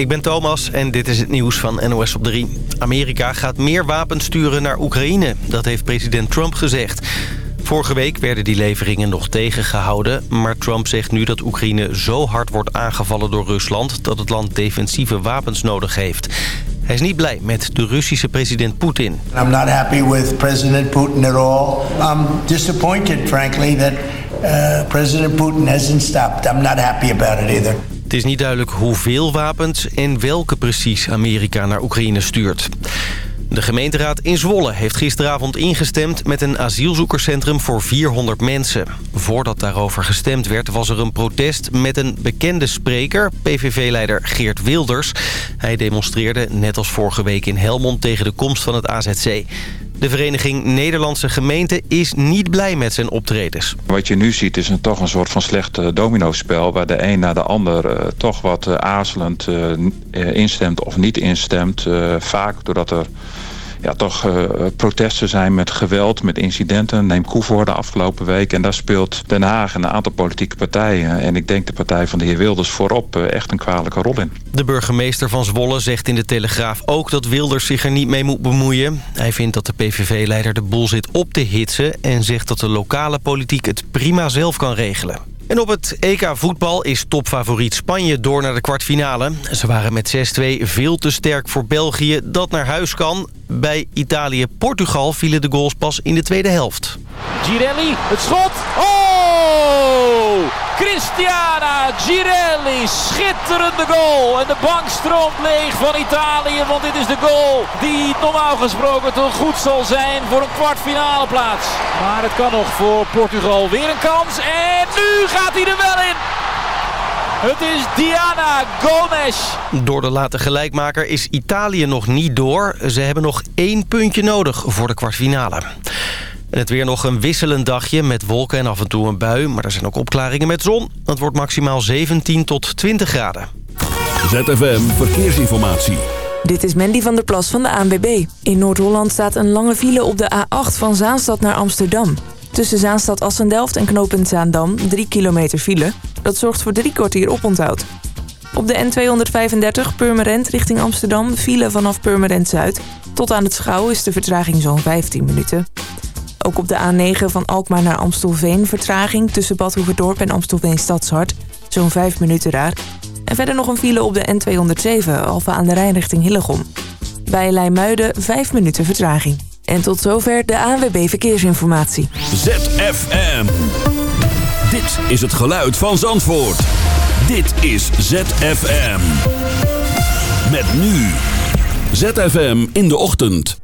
Ik ben Thomas en dit is het nieuws van NOS op 3. Amerika gaat meer wapens sturen naar Oekraïne. Dat heeft president Trump gezegd. Vorige week werden die leveringen nog tegengehouden. Maar Trump zegt nu dat Oekraïne zo hard wordt aangevallen door Rusland... dat het land defensieve wapens nodig heeft. Hij is niet blij met de Russische president Poetin. I'm not happy with President Putin at all. I'm disappointed, frankly, that uh, President Putin hasn't stopped. I'm not happy about it either. Het is niet duidelijk hoeveel wapens en welke precies Amerika naar Oekraïne stuurt. De gemeenteraad in Zwolle heeft gisteravond ingestemd met een asielzoekerscentrum voor 400 mensen. Voordat daarover gestemd werd was er een protest met een bekende spreker, PVV-leider Geert Wilders. Hij demonstreerde net als vorige week in Helmond tegen de komst van het AZC. De Vereniging Nederlandse Gemeenten is niet blij met zijn optredens. Wat je nu ziet is toch een soort van slecht uh, dominospel... waar de een na de ander uh, toch wat uh, aarzelend instemt of niet instemt. vaak doordat er ja, toch uh, protesten zijn met geweld, met incidenten. Neem Koevoorde de afgelopen week. En daar speelt Den Haag en een aantal politieke partijen... en ik denk de partij van de heer Wilders voorop uh, echt een kwalijke rol in. De burgemeester van Zwolle zegt in de Telegraaf ook dat Wilders zich er niet mee moet bemoeien. Hij vindt dat de PVV-leider de boel zit op te hitsen... en zegt dat de lokale politiek het prima zelf kan regelen. En op het EK voetbal is topfavoriet Spanje door naar de kwartfinale. Ze waren met 6-2 veel te sterk voor België dat naar huis kan. Bij Italië-Portugal vielen de goals pas in de tweede helft. Girelli, het schot. Oh! Cristiana Girelli, schitterende goal. En de bank stroomt leeg van Italië, want dit is de goal die normaal gesproken toch goed zal zijn voor een kwartfinale plaats. Maar het kan nog voor Portugal weer een kans. En nu gaat hij er wel in. Het is Diana Gomes. Door de late gelijkmaker is Italië nog niet door. Ze hebben nog één puntje nodig voor de kwartfinale. En het weer nog een wisselend dagje met wolken en af en toe een bui. Maar er zijn ook opklaringen met zon. Het wordt maximaal 17 tot 20 graden. ZFM Verkeersinformatie. Dit is Mandy van der Plas van de ANWB. In Noord-Holland staat een lange file op de A8 van Zaanstad naar Amsterdam. Tussen Zaanstad Assendelft en knooppunt Zaandam 3 kilometer file. Dat zorgt voor drie kwartier oponthoud. Op de N235 Purmerend richting Amsterdam file vanaf Purmerend Zuid. Tot aan het Schouw is de vertraging zo'n 15 minuten. Ook op de A9 van Alkmaar naar Amstelveen vertraging tussen Bad Hoeverdorp en Amstelveen Stadshart. Zo'n 5 minuten daar. En verder nog een file op de N207 Alfa aan de Rijn richting Hillegom. Bij Leimuiden 5 minuten vertraging. En tot zover de ANWB Verkeersinformatie. ZFM. Dit is het geluid van Zandvoort. Dit is ZFM. Met nu. ZFM in de ochtend.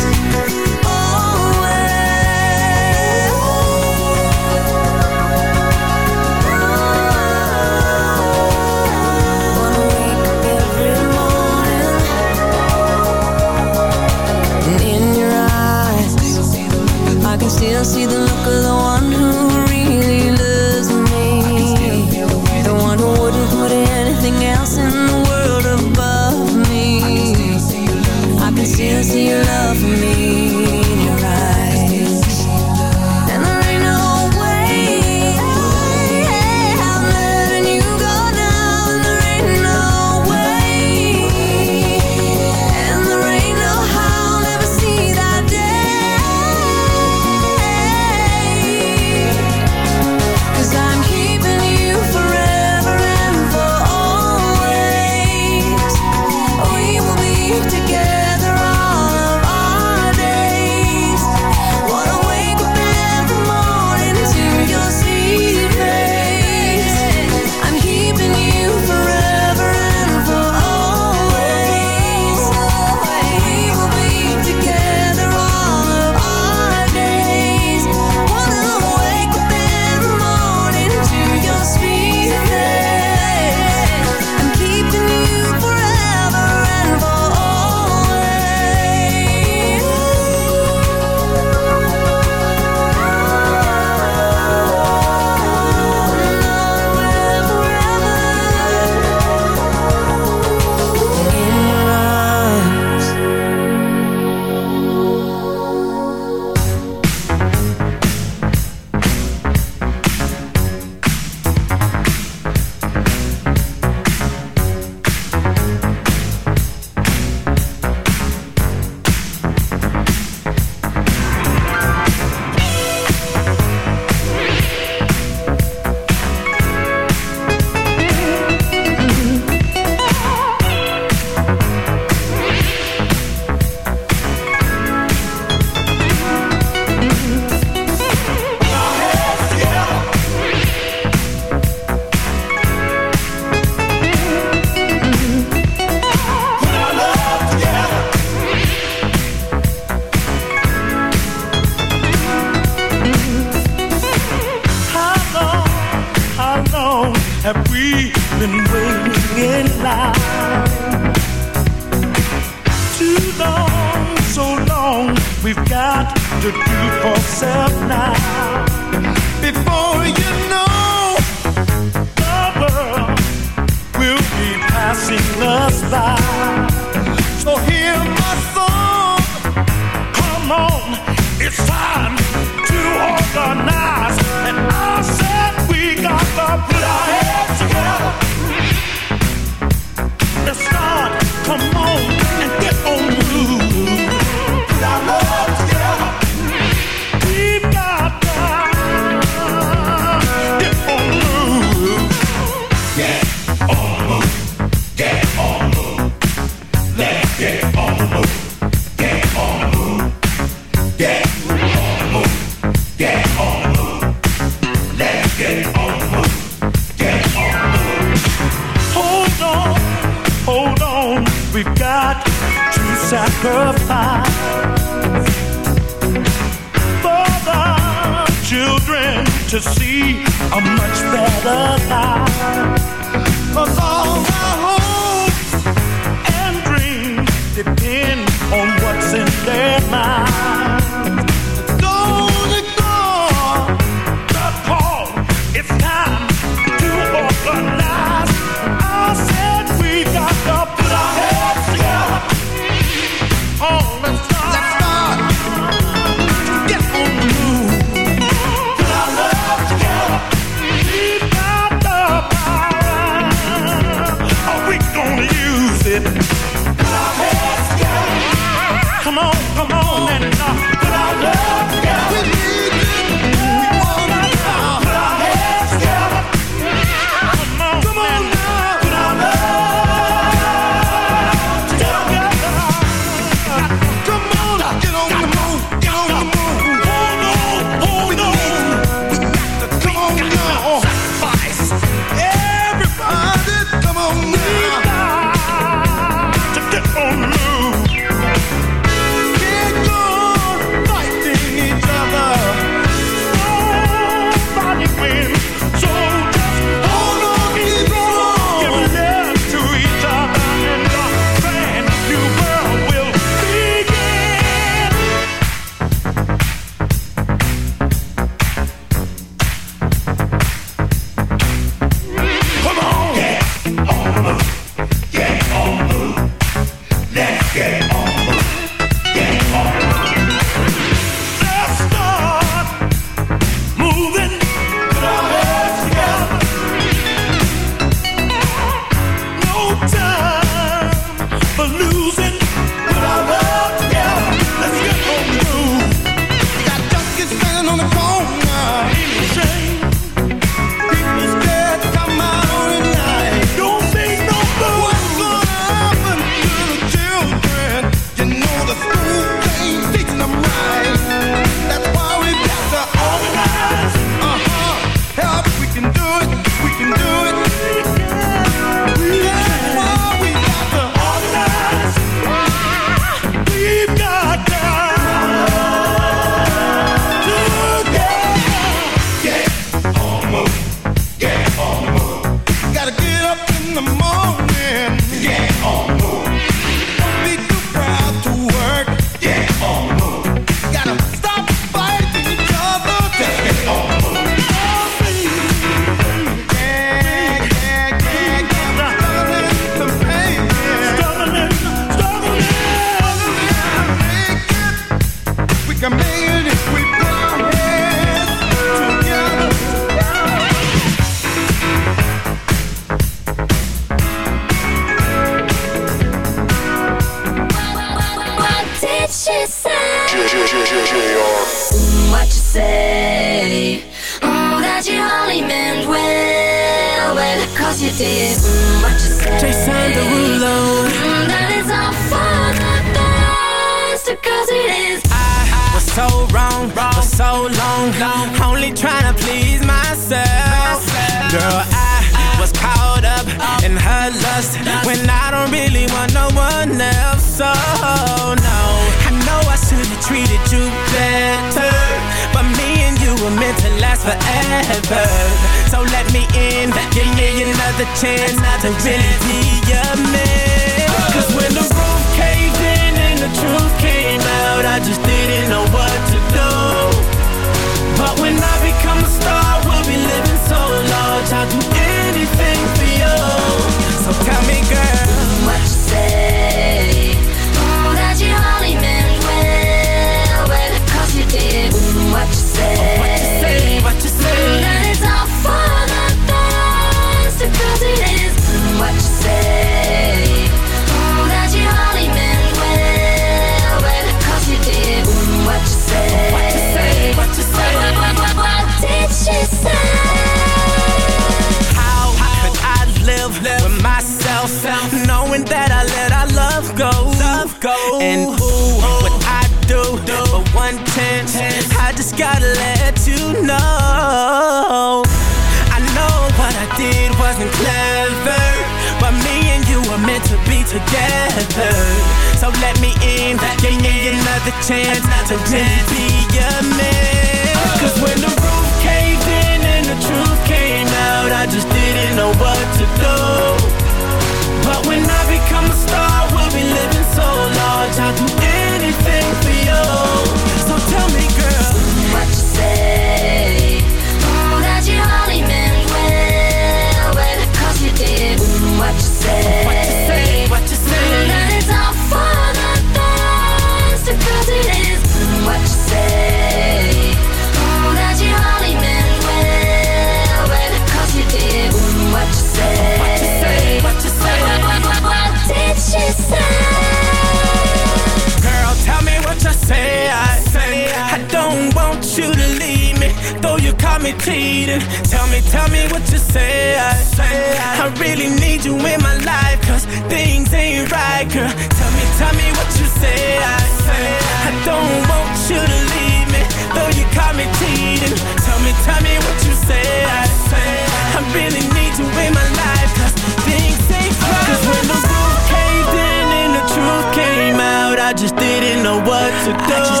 I just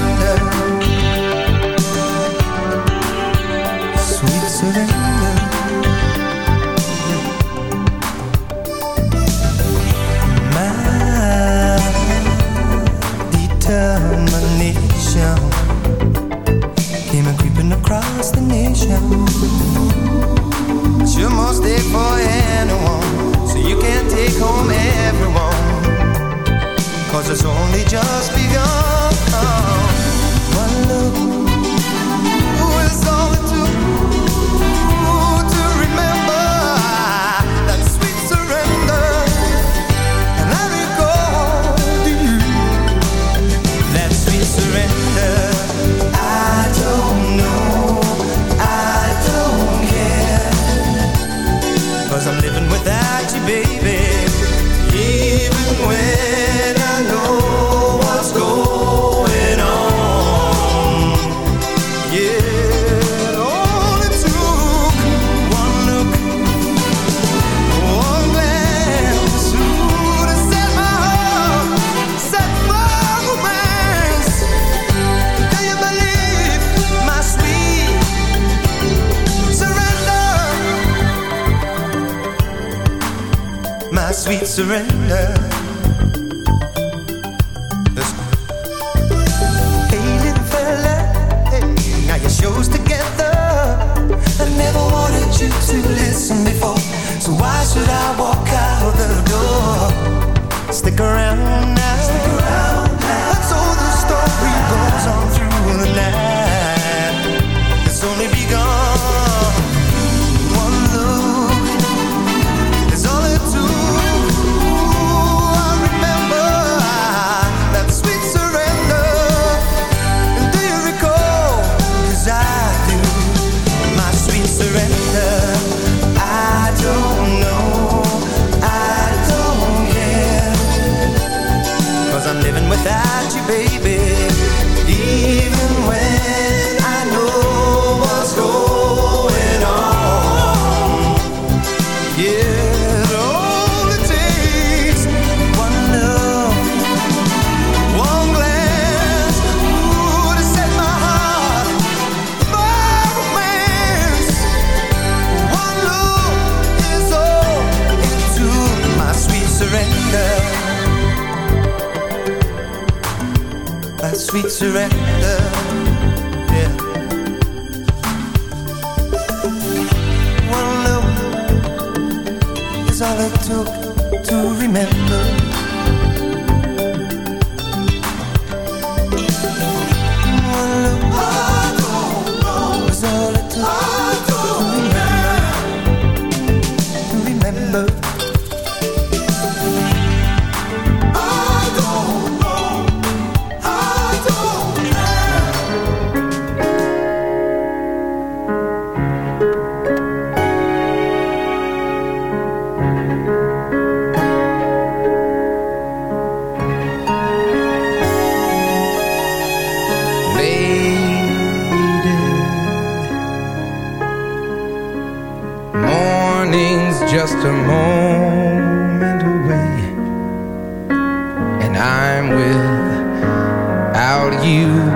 wonder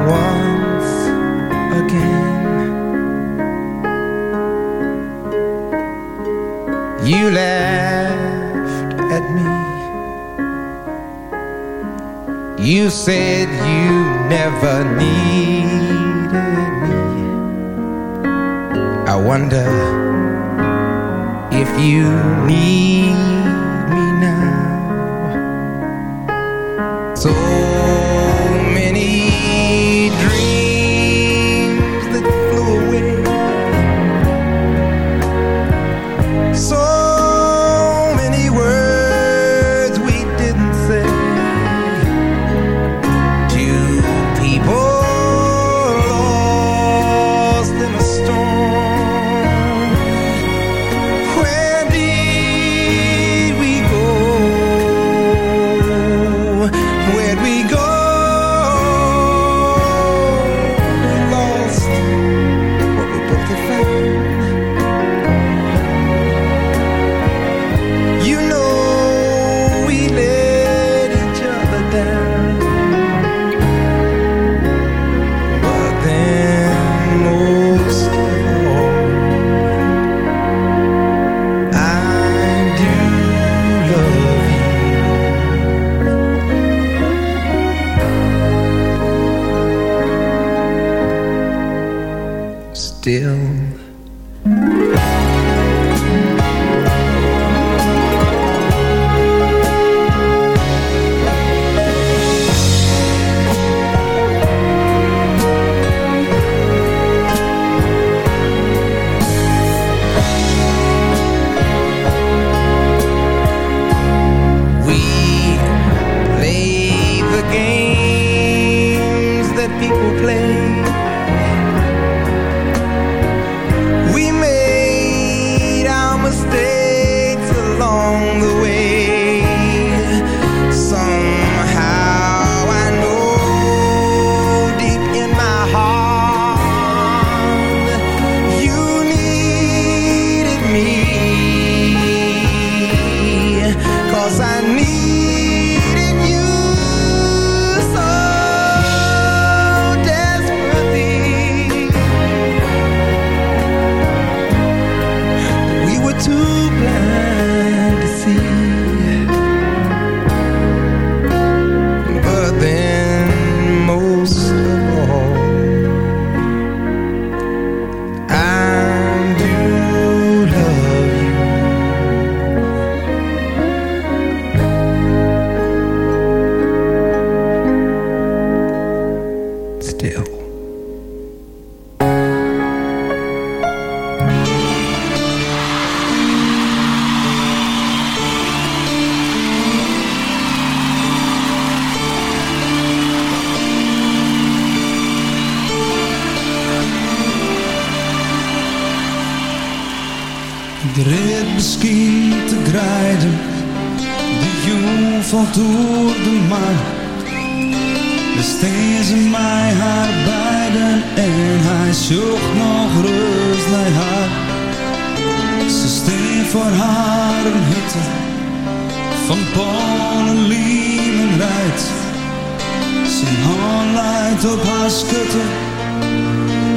once again. You laughed at me. You said you never needed me. I wonder if you need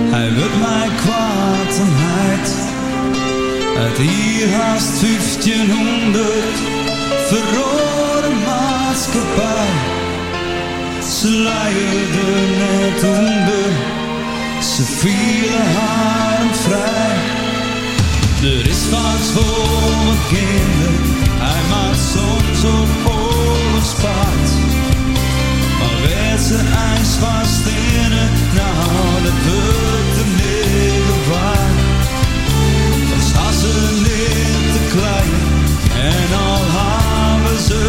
hij wil mij kwaad en heid. Uit hier haast 1500 verrode maatschappij. Ze leierden net onder, ze vielen haar vrij. Er is vaak voor mijn kinderen, hij maakt soms op oorlogspaard. Ze ijs vast in het, nou dat wordt de negen waard. Dan staan ze niet te klein en al hebben ze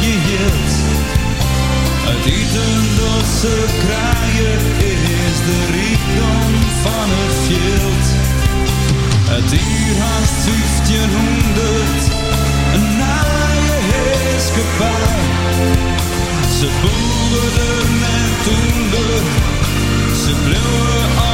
geheeld. Het eten dat ze krijgen is de rijkdom van het veld. Het uur haast 1500, een naaie heerskepaar. Ze boerden met toender, ze bleven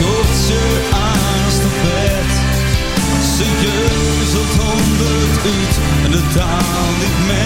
nog een skotse aast op bed. Ze jeuzelt honderd uit en de taal die men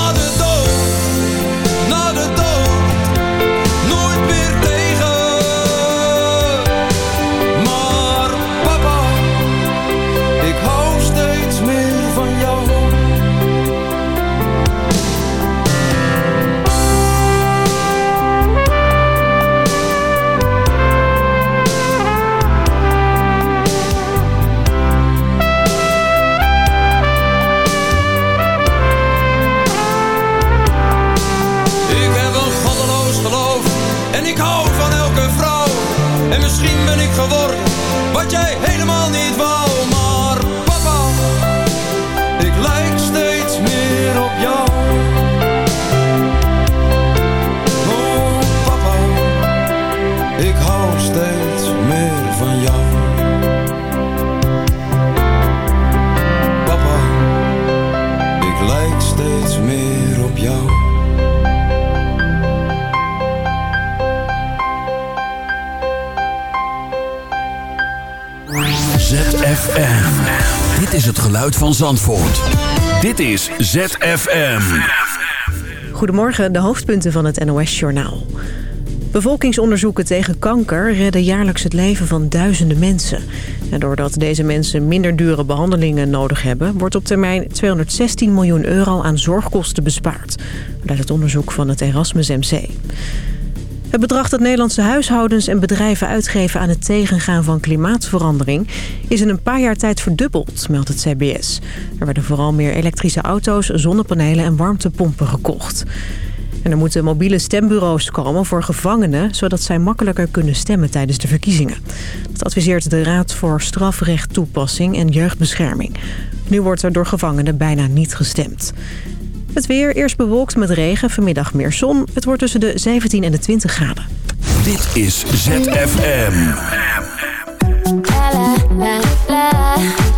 Dit is het geluid van Zandvoort. Dit is ZFM. Goedemorgen, de hoofdpunten van het NOS-journaal. Bevolkingsonderzoeken tegen kanker redden jaarlijks het leven van duizenden mensen. En doordat deze mensen minder dure behandelingen nodig hebben... wordt op termijn 216 miljoen euro aan zorgkosten bespaard. Uit het onderzoek van het Erasmus MC. Het bedrag dat Nederlandse huishoudens en bedrijven uitgeven aan het tegengaan van klimaatverandering is in een paar jaar tijd verdubbeld, meldt het CBS. Er werden vooral meer elektrische auto's, zonnepanelen en warmtepompen gekocht. En er moeten mobiele stembureaus komen voor gevangenen... zodat zij makkelijker kunnen stemmen tijdens de verkiezingen. Dat adviseert de Raad voor Strafrecht Toepassing en Jeugdbescherming. Nu wordt er door gevangenen bijna niet gestemd. Het weer eerst bewolkt met regen, vanmiddag meer zon. Het wordt tussen de 17 en de 20 graden. Dit is ZFM. I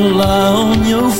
Lie on your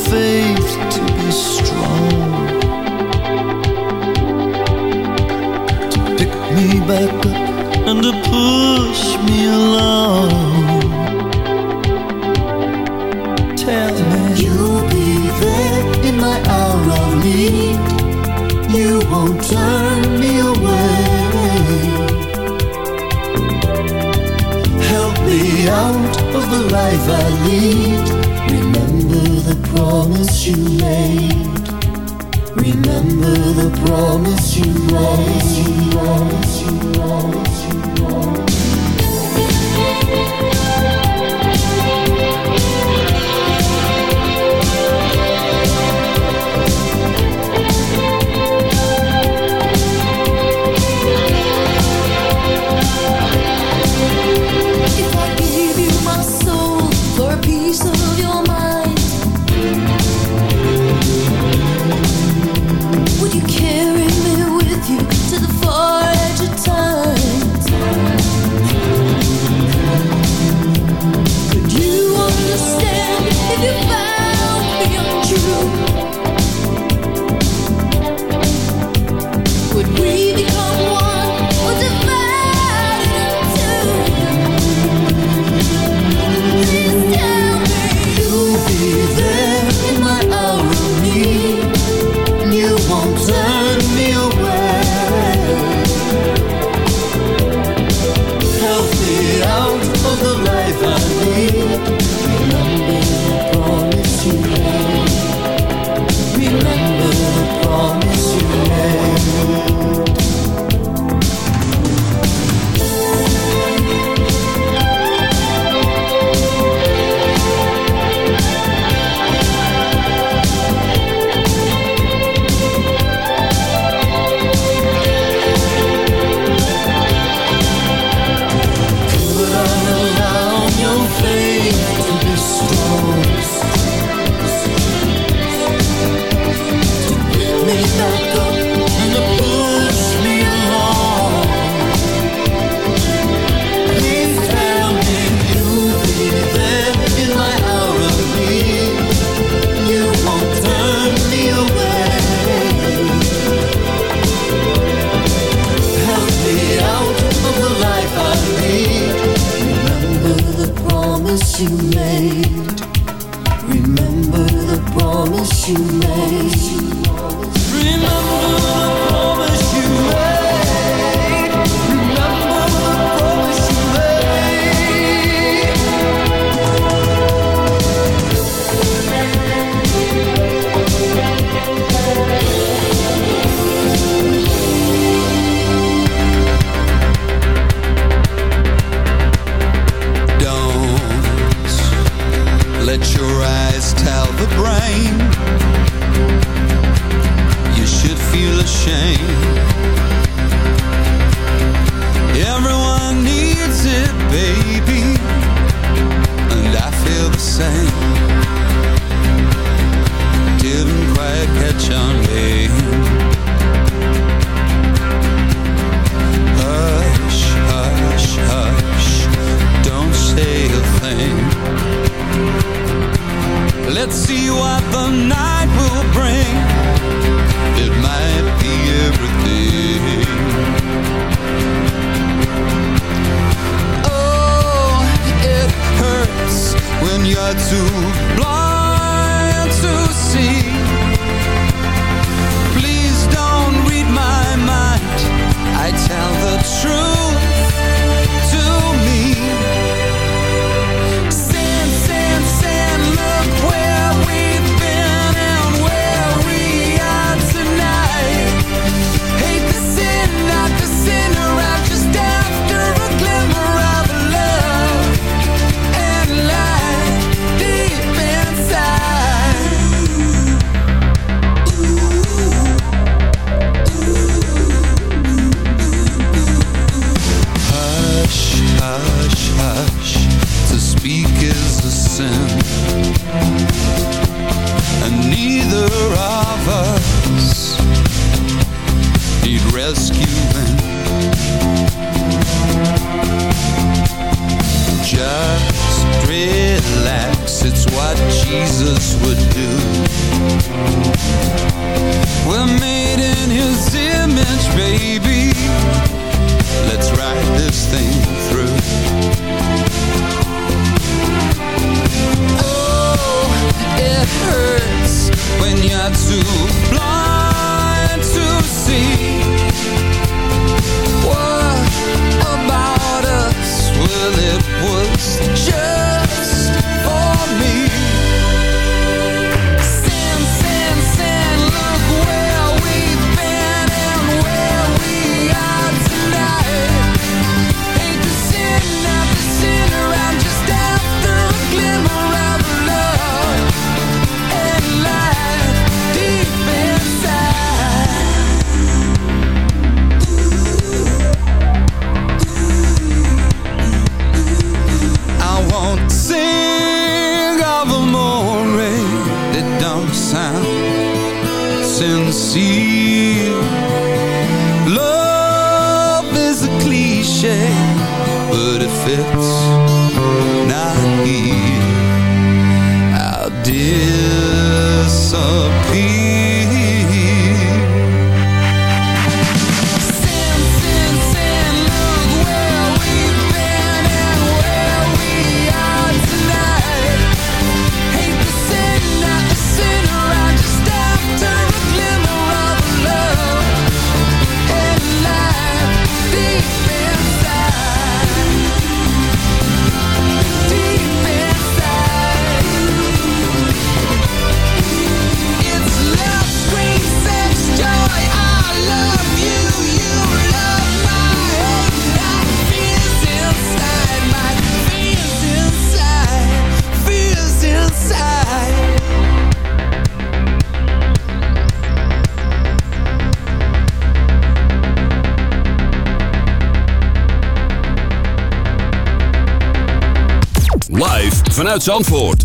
vanuit Zandvoort.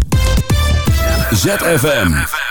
ZFM.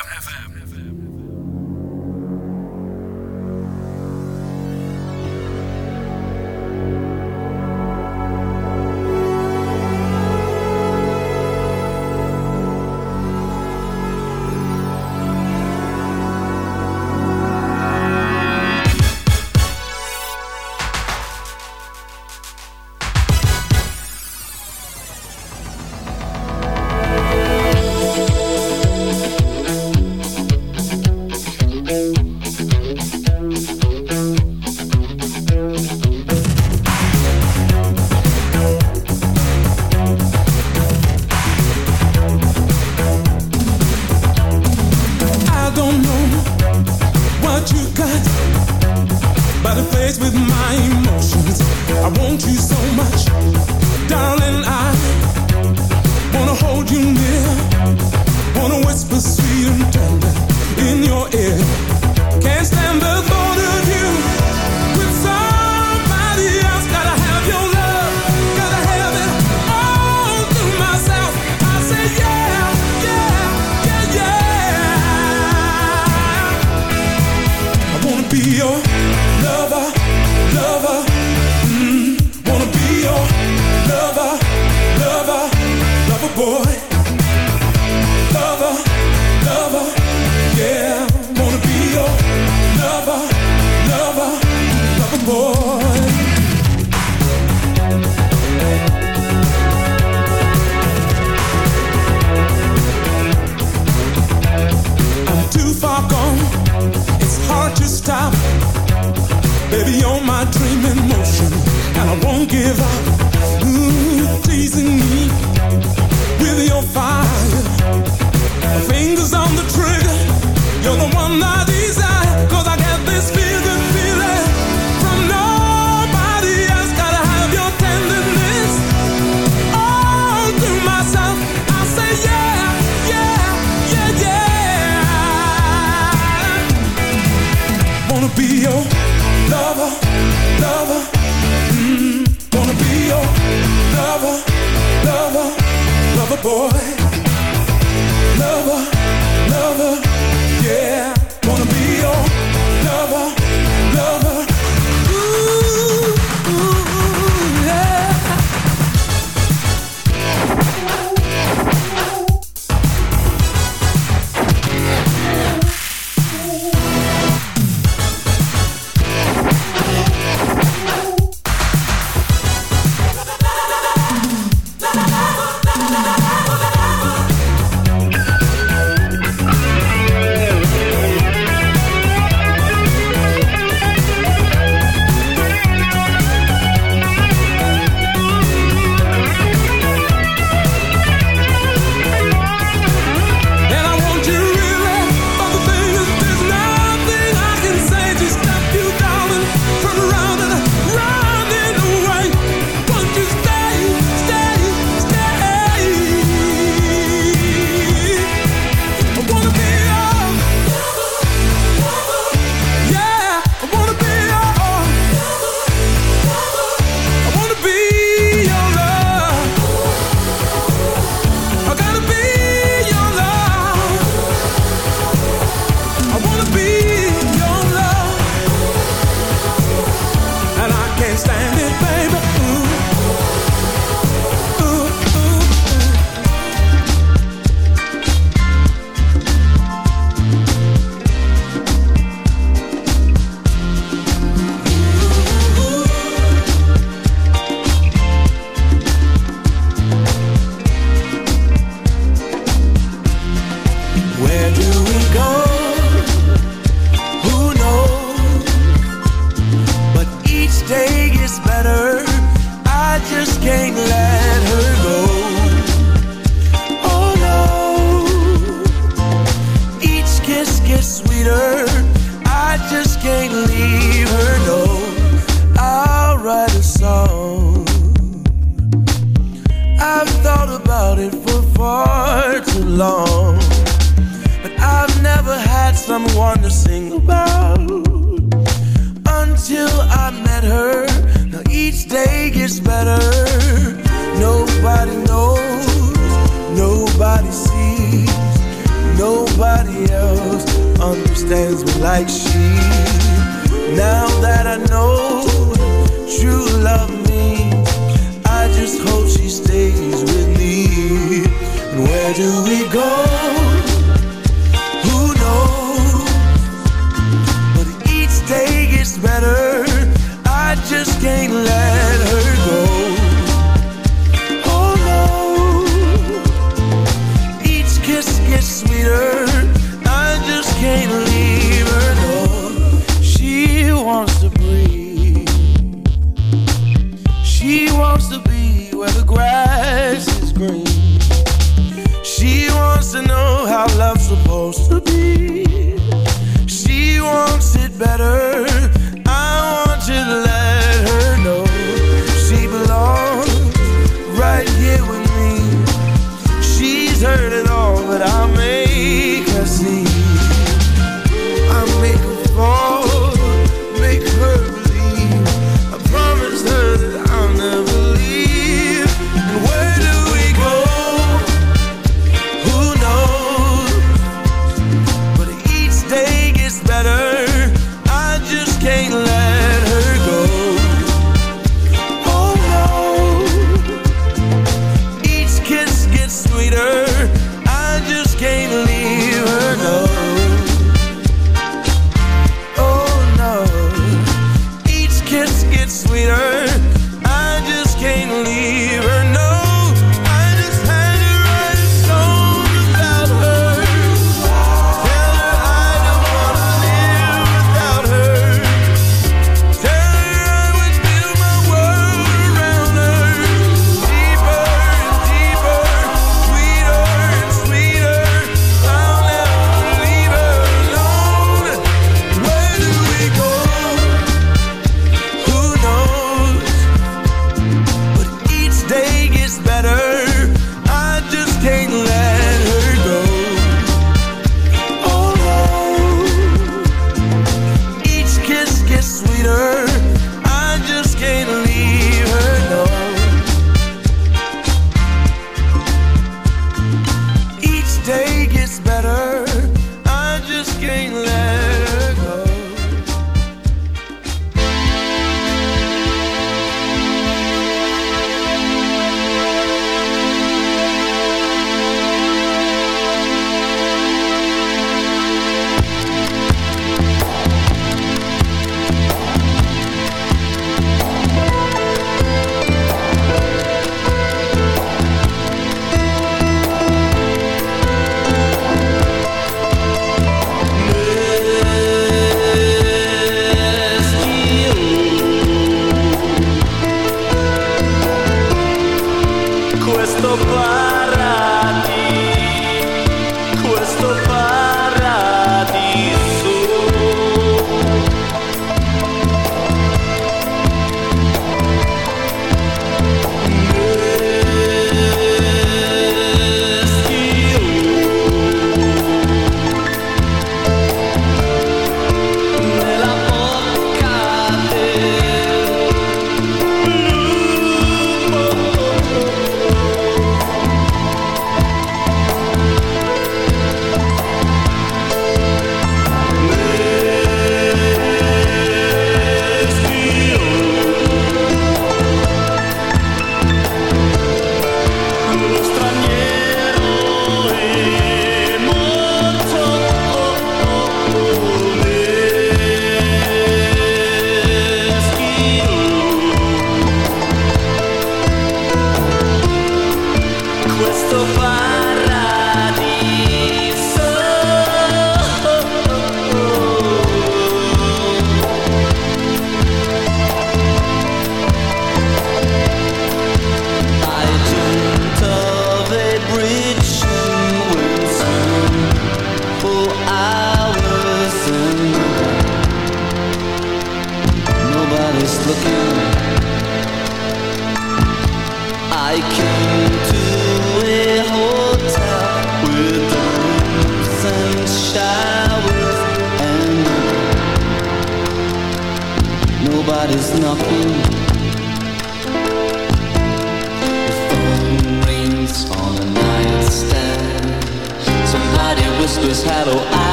Boy. Lover, lover, yeah. Better.